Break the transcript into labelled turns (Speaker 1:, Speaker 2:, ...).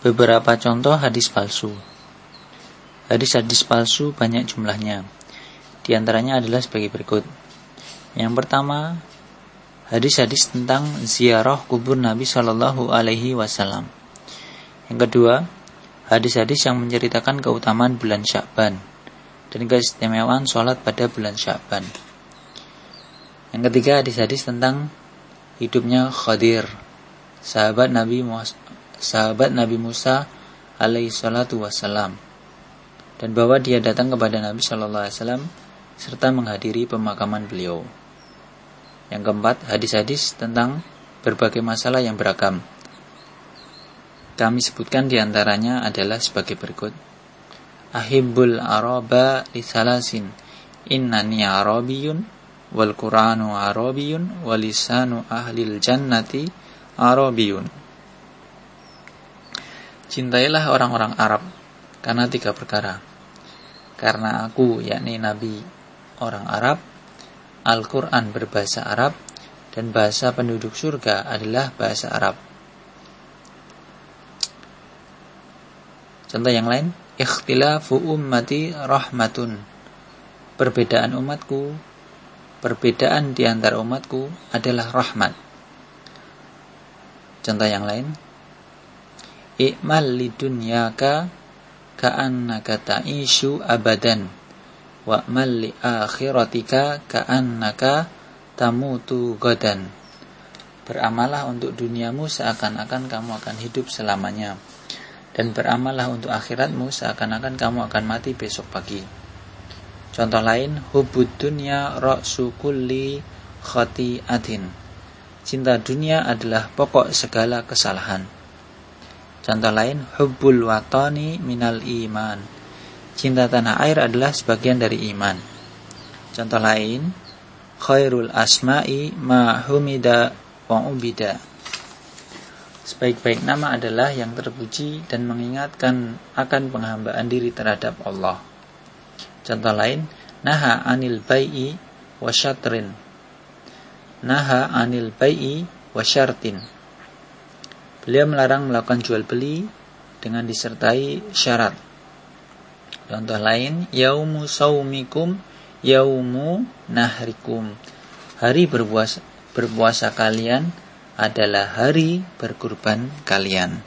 Speaker 1: Beberapa contoh hadis palsu. Hadis-hadis palsu banyak jumlahnya. Di antaranya adalah sebagai berikut. Yang pertama, hadis-hadis tentang ziarah kubur Nabi Shallallahu Alaihi Wasallam. Yang kedua, hadis-hadis yang menceritakan keutamaan bulan Syakban dan keistimewaan sholat pada bulan Syakban. Yang ketiga, hadis-hadis tentang hidupnya Khadir, sahabat Nabi sahabat Nabi Musa alaihi salatu wassalam dan bahwa dia datang kepada Nabi Shallallahu alaihi wasallam serta menghadiri pemakaman beliau. Yang keempat, hadis-hadis tentang berbagai masalah yang beragam. Kami sebutkan di antaranya adalah sebagai berikut. Ahibbul araba li salasin innani arabiyun wal qur'anu arabiyun walisanu ahlil jannati arabiyun Cintailah orang-orang Arab karena tiga perkara. Karena aku, yakni Nabi orang Arab, Al-Quran berbahasa Arab, dan bahasa penduduk surga adalah bahasa Arab. Contoh yang lain, ikhtilafu ummati rahmatun. Perbedaan umatku, perbedaan di antara umatku adalah rahmat. Contoh yang lain, i'mal lidunyaka ka'annaka ta'ishu abadan wa'mal li akhiratika ka'annaka tamutu godan Beramalah untuk duniamu seakan-akan kamu akan hidup selamanya dan beramallah untuk akhiratmu seakan-akan kamu akan mati besok pagi. Contoh lain, hubud dunya ra'su kulli khati'atin. Cinta dunia adalah pokok segala kesalahan. Contoh lain, hubbul watani minal iman. Cinta tanah air adalah sebagian dari iman. Contoh lain, khairul asma'i ma humida wa ubida. Sebaik-baik nama adalah yang terpuji dan mengingatkan akan penghambaan diri terhadap Allah. Contoh lain, naha anil bai'i wa syatrin. Naha anil bai'i wa syartin. Beliau melarang melakukan jual beli dengan disertai syarat. Contoh lain, yaumu saumikum yaumu nahrikum. Hari berpuasa, berpuasa kalian adalah hari berkurban kalian.